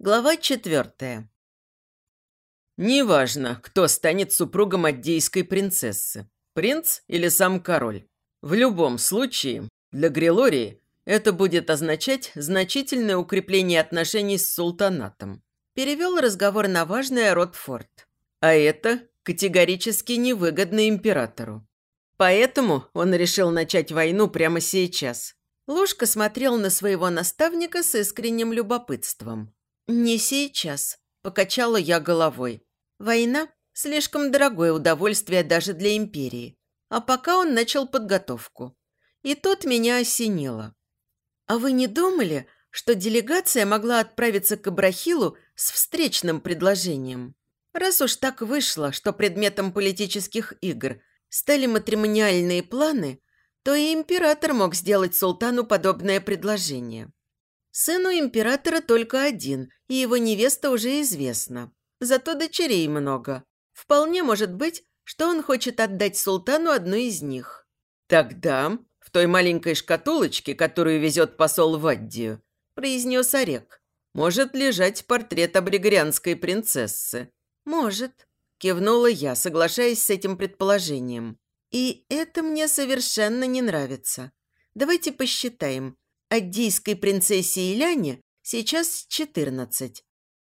Глава четвертая. Неважно, кто станет супругом аддейской принцессы, принц или сам король. В любом случае, для Грилории это будет означать значительное укрепление отношений с султанатом. Перевел разговор на важное Ротфорд. А это категорически невыгодно императору. Поэтому он решил начать войну прямо сейчас. Лушка смотрел на своего наставника с искренним любопытством. «Не сейчас», – покачала я головой. «Война – слишком дорогое удовольствие даже для империи. А пока он начал подготовку. И тут меня осенило. А вы не думали, что делегация могла отправиться к Ибрахилу с встречным предложением? Раз уж так вышло, что предметом политических игр стали матримониальные планы, то и император мог сделать султану подобное предложение. Сыну императора только один, и его невеста уже известна. Зато дочерей много. Вполне может быть, что он хочет отдать султану одну из них. Тогда в той маленькой шкатулочке, которую везет посол в Аддию, произнес Орек, может лежать портрет абригорианской принцессы. Может, кивнула я, соглашаясь с этим предположением. И это мне совершенно не нравится. Давайте посчитаем. Аддийской принцессе Иляне сейчас 14.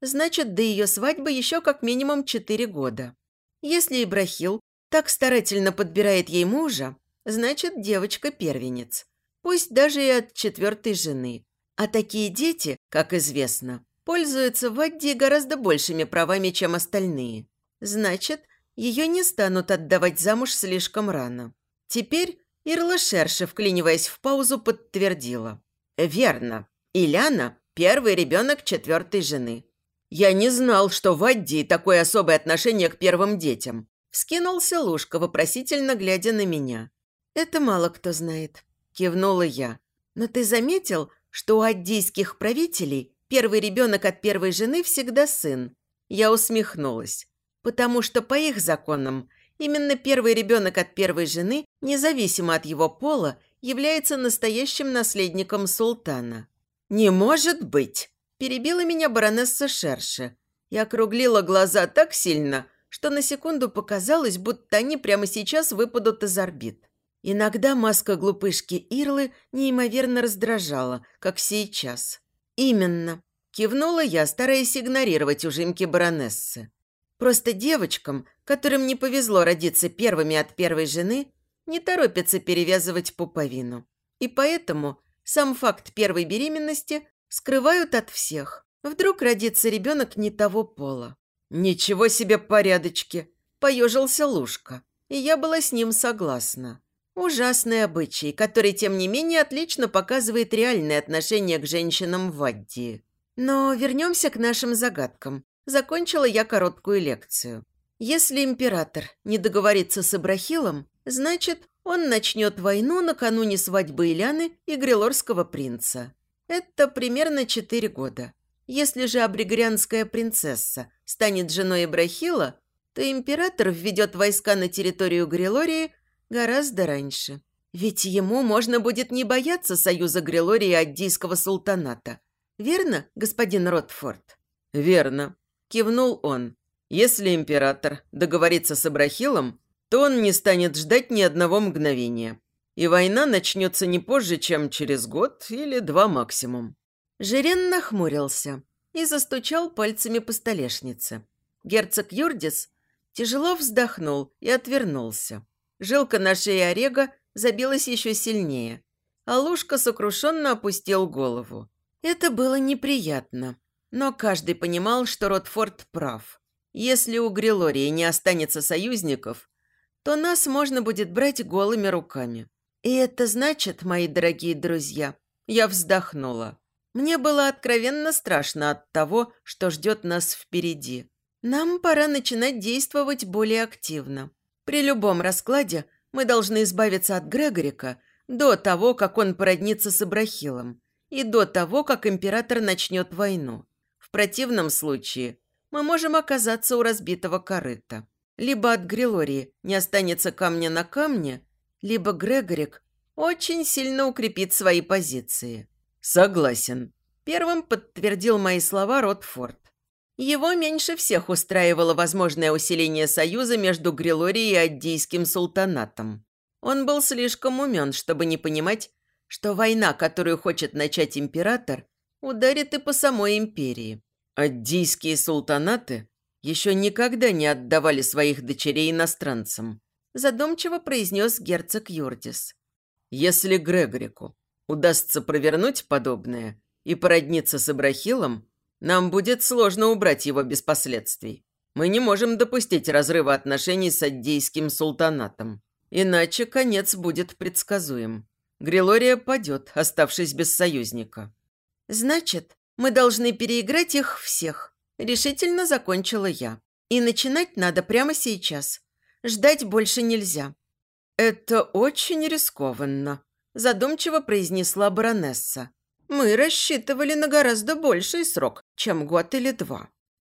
Значит, до ее свадьбы еще как минимум 4 года. Если Ибрахил так старательно подбирает ей мужа, значит, девочка первенец. Пусть даже и от четвертой жены. А такие дети, как известно, пользуются в Аддии гораздо большими правами, чем остальные. Значит, ее не станут отдавать замуж слишком рано. Теперь Ирла Шерша, вклиниваясь в паузу, подтвердила. «Верно. Иляна – первый ребенок четвертой жены». «Я не знал, что в Аддии такое особое отношение к первым детям», – вскинулся Лушка, вопросительно глядя на меня. «Это мало кто знает», – кивнула я. «Но ты заметил, что у аддийских правителей первый ребенок от первой жены всегда сын?» Я усмехнулась. «Потому что по их законам именно первый ребенок от первой жены, независимо от его пола, является настоящим наследником султана. «Не может быть!» – перебила меня баронесса Шерше и округлила глаза так сильно, что на секунду показалось, будто они прямо сейчас выпадут из орбит. Иногда маска глупышки Ирлы неимоверно раздражала, как сейчас. «Именно», – кивнула я, стараясь игнорировать ужимки баронессы. «Просто девочкам, которым не повезло родиться первыми от первой жены, не торопятся перевязывать пуповину. И поэтому сам факт первой беременности скрывают от всех. Вдруг родится ребенок не того пола. «Ничего себе порядочки!» – поежился Лушка. И я была с ним согласна. Ужасный обычай, который, тем не менее, отлично показывает реальное отношение к женщинам в Аддии. Но вернемся к нашим загадкам. Закончила я короткую лекцию. Если император не договорится с Ибрахилом, значит, он начнет войну накануне свадьбы Иляны и Грилорского принца. Это примерно четыре года. Если же абригорианская принцесса станет женой Ибрахила, то император введет войска на территорию Грилории гораздо раньше. Ведь ему можно будет не бояться союза Грилории и Аддийского султаната. Верно, господин Ротфорд? Верно, кивнул он. Если император договорится с Ибрахилом, то он не станет ждать ни одного мгновения. И война начнется не позже, чем через год или два максимум. Жирен нахмурился и застучал пальцами по столешнице. Герцог Юрдис тяжело вздохнул и отвернулся. Жилка на шее Орега забилась еще сильнее, а Лушка сокрушенно опустил голову. Это было неприятно, но каждый понимал, что Ротфорд прав. Если у Грилории не останется союзников, то нас можно будет брать голыми руками. И это значит, мои дорогие друзья, я вздохнула. Мне было откровенно страшно от того, что ждет нас впереди. Нам пора начинать действовать более активно. При любом раскладе мы должны избавиться от Грегорика до того, как он породнится с Ибрахилом, и до того, как император начнет войну. В противном случае мы можем оказаться у разбитого корыта. Либо от Грилории не останется камня на камне, либо Грегорик очень сильно укрепит свои позиции. Согласен. Первым подтвердил мои слова Ротфорд. Его меньше всех устраивало возможное усиление союза между Грилорией и Аддийским султанатом. Он был слишком умен, чтобы не понимать, что война, которую хочет начать император, ударит и по самой империи. Аддийские султанаты еще никогда не отдавали своих дочерей иностранцам, задумчиво произнес герцог Юрдис. Если Грегорику удастся провернуть подобное и породниться с Ибрахилом, нам будет сложно убрать его без последствий. Мы не можем допустить разрыва отношений с Аддейским султанатом. Иначе конец будет предсказуем. Грилория падет, оставшись без союзника. Значит, мы должны переиграть их всех. Решительно закончила я. И начинать надо прямо сейчас. Ждать больше нельзя. Это очень рискованно, задумчиво произнесла баронесса. Мы рассчитывали на гораздо больший срок, чем год или два.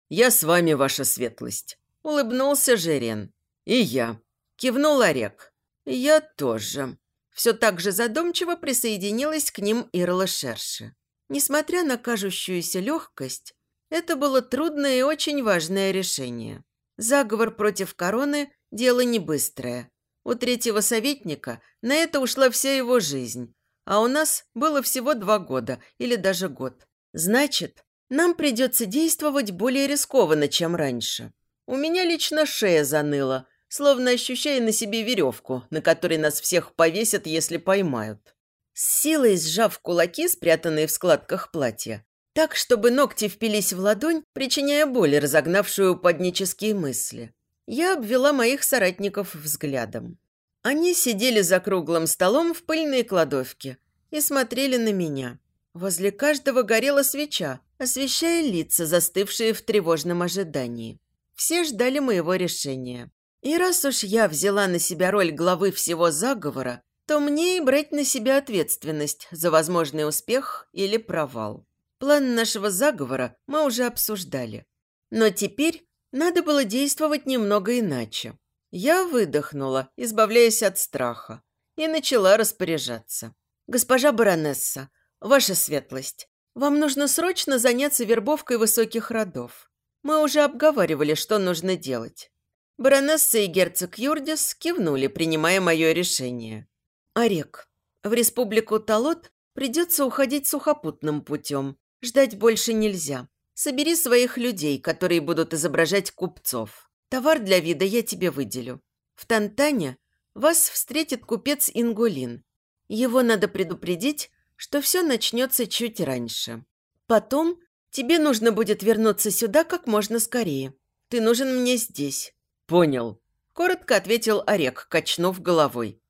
Я с вами, ваша светлость. Улыбнулся Жерен. И я. Кивнул Орек. Я тоже. Все так же задумчиво присоединилась к ним Ирла Шерши. Несмотря на кажущуюся легкость, это было трудное и очень важное решение. Заговор против короны – дело не быстрое. У третьего советника на это ушла вся его жизнь, а у нас было всего два года или даже год. Значит, нам придется действовать более рискованно, чем раньше. У меня лично шея заныла, словно ощущая на себе веревку, на которой нас всех повесят, если поймают. С силой сжав кулаки, спрятанные в складках платья, так, чтобы ногти впились в ладонь, причиняя боль, разогнавшую поднические мысли. Я обвела моих соратников взглядом. Они сидели за круглым столом в пыльной кладовке и смотрели на меня. Возле каждого горела свеча, освещая лица, застывшие в тревожном ожидании. Все ждали моего решения. И раз уж я взяла на себя роль главы всего заговора, то мне и брать на себя ответственность за возможный успех или провал. План нашего заговора мы уже обсуждали. Но теперь надо было действовать немного иначе. Я выдохнула, избавляясь от страха, и начала распоряжаться. «Госпожа баронесса, ваша светлость, вам нужно срочно заняться вербовкой высоких родов. Мы уже обговаривали, что нужно делать». Баронесса и герцог Юрдис кивнули, принимая мое решение. «Орек, в республику Талот придется уходить сухопутным путем. Ждать больше нельзя. Собери своих людей, которые будут изображать купцов. Товар для вида я тебе выделю. В Тантане вас встретит купец Ингулин. Его надо предупредить, что все начнется чуть раньше. Потом тебе нужно будет вернуться сюда как можно скорее. Ты нужен мне здесь». «Понял», – коротко ответил Орек, качнув головой.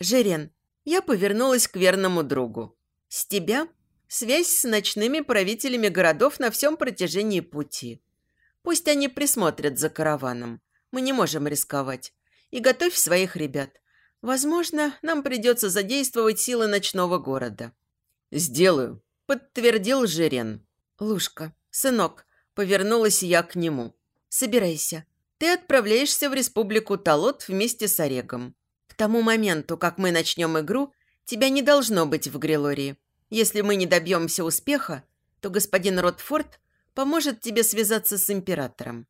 «Жерен, я повернулась к верному другу. С тебя связь с ночными правителями городов на всем протяжении пути. Пусть они присмотрят за караваном. Мы не можем рисковать. И готовь своих ребят. Возможно, нам придется задействовать силы ночного города». «Сделаю», – подтвердил Жирен. «Лушка, сынок», – повернулась я к нему. «Собирайся. Ты отправляешься в республику Талот вместе с Орегом. К тому моменту, как мы начнем игру, тебя не должно быть в Грилории. Если мы не добьемся успеха, то господин Ротфорд поможет тебе связаться с императором.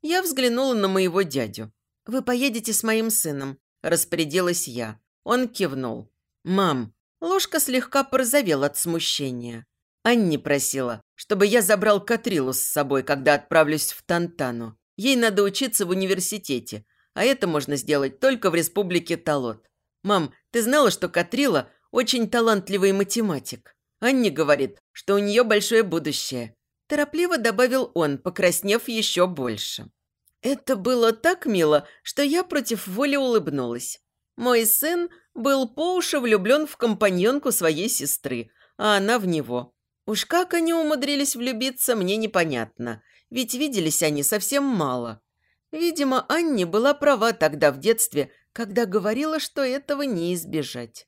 Я взглянула на моего дядю. «Вы поедете с моим сыном», – распорядилась я. Он кивнул. «Мам». Ложка слегка порозовела от смущения. Анни просила, чтобы я забрал Катрилу с собой, когда отправлюсь в Тантану. Ей надо учиться в университете, а это можно сделать только в республике Талот. Мам, ты знала, что Катрила очень талантливый математик? Анни говорит, что у нее большое будущее. Торопливо добавил он, покраснев еще больше. Это было так мило, что я против воли улыбнулась. Мой сын был по уши влюблен в компаньонку своей сестры, а она в него. Уж как они умудрились влюбиться, мне непонятно, ведь виделись они совсем мало. Видимо, Анни была права тогда в детстве, когда говорила, что этого не избежать.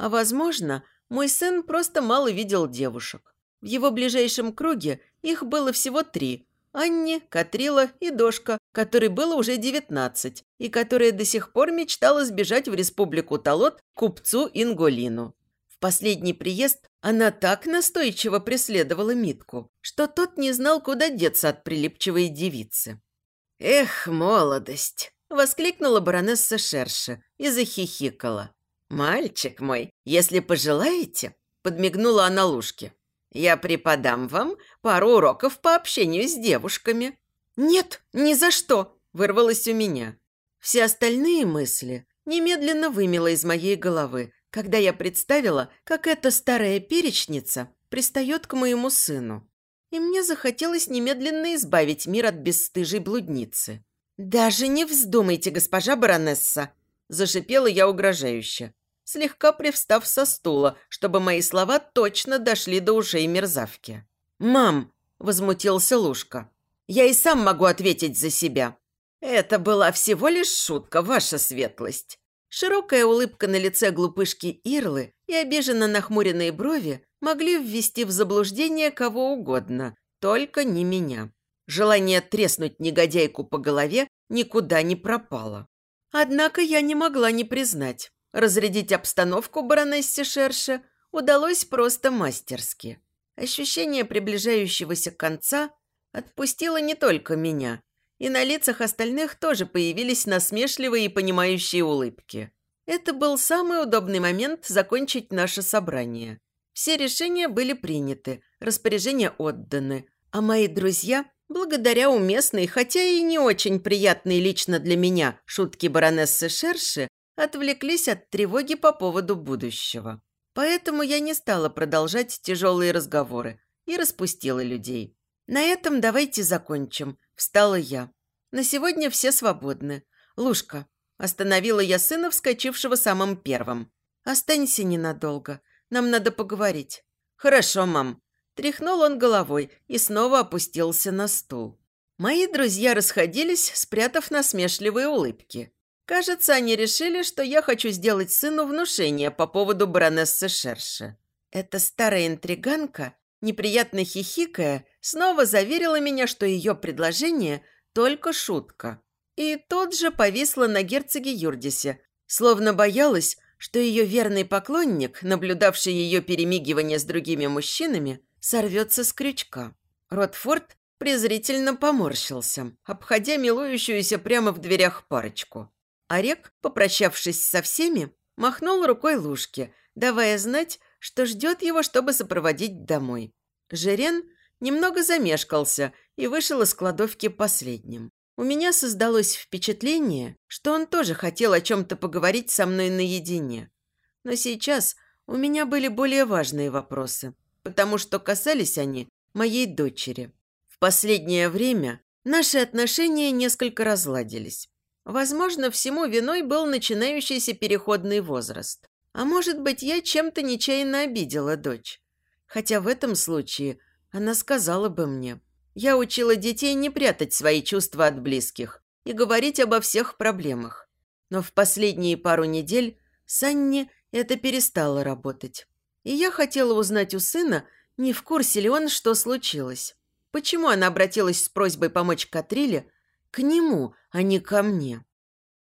А возможно, мой сын просто мало видел девушек. В его ближайшем круге их было всего три – Анни, Катрила и Дошка, которой было уже девятнадцать, и которая до сих пор мечтала сбежать в республику Талот купцу Инголину. В последний приезд она так настойчиво преследовала Митку, что тот не знал, куда деться от прилипчивой девицы. «Эх, молодость!» – воскликнула баронесса Шерша и захихикала. «Мальчик мой, если пожелаете, подмигнула она Лушке. «Я преподам вам пару уроков по общению с девушками». «Нет, ни за что!» – вырвалось у меня. Все остальные мысли немедленно вымело из моей головы, когда я представила, как эта старая перечница пристает к моему сыну. И мне захотелось немедленно избавить мир от бесстыжей блудницы. «Даже не вздумайте, госпожа баронесса!» – зашипела я угрожающе слегка привстав со стула, чтобы мои слова точно дошли до ушей мерзавки. «Мам!» – возмутился Лушка. «Я и сам могу ответить за себя». «Это была всего лишь шутка, ваша светлость». Широкая улыбка на лице глупышки Ирлы и обиженно нахмуренные брови могли ввести в заблуждение кого угодно, только не меня. Желание треснуть негодяйку по голове никуда не пропало. Однако я не могла не признать. Разрядить обстановку баронессе Шерше удалось просто мастерски. Ощущение приближающегося конца отпустило не только меня, и на лицах остальных тоже появились насмешливые и понимающие улыбки. Это был самый удобный момент закончить наше собрание. Все решения были приняты, распоряжения отданы, а мои друзья, благодаря уместной, хотя и не очень приятной лично для меня шутки баронессы Шерши, отвлеклись от тревоги по поводу будущего. Поэтому я не стала продолжать тяжелые разговоры и распустила людей. На этом давайте закончим. Встала я. На сегодня все свободны. Лушка. Остановила я сына, вскочившего самым первым. Останься ненадолго. Нам надо поговорить. Хорошо, мам. Тряхнул он головой и снова опустился на стул. Мои друзья расходились, спрятав насмешливые улыбки. Кажется, они решили, что я хочу сделать сыну внушение по поводу баронессы Шерши. Эта старая интриганка, неприятно хихикая, снова заверила меня, что ее предложение – только шутка. И тут же повисла на герцоге Юрдисе, словно боялась, что ее верный поклонник, наблюдавший ее перемигивание с другими мужчинами, сорвется с крючка. Ротфорд презрительно поморщился, обходя милующуюся прямо в дверях парочку. Орек, попрощавшись со всеми, махнул рукой Лужке, давая знать, что ждет его, чтобы сопроводить домой. Жирен немного замешкался и вышел из кладовки последним. У меня создалось впечатление, что он тоже хотел о чем-то поговорить со мной наедине. Но сейчас у меня были более важные вопросы, потому что касались они моей дочери. В последнее время наши отношения несколько разладились. Возможно, всему виной был начинающийся переходный возраст. А может быть, я чем-то нечаянно обидела дочь. Хотя в этом случае она сказала бы мне. Я учила детей не прятать свои чувства от близких и говорить обо всех проблемах. Но в последние пару недель с Анни это перестало работать. И я хотела узнать у сына, не в курсе ли он, что случилось. Почему она обратилась с просьбой помочь Катриле к нему, а не ко мне.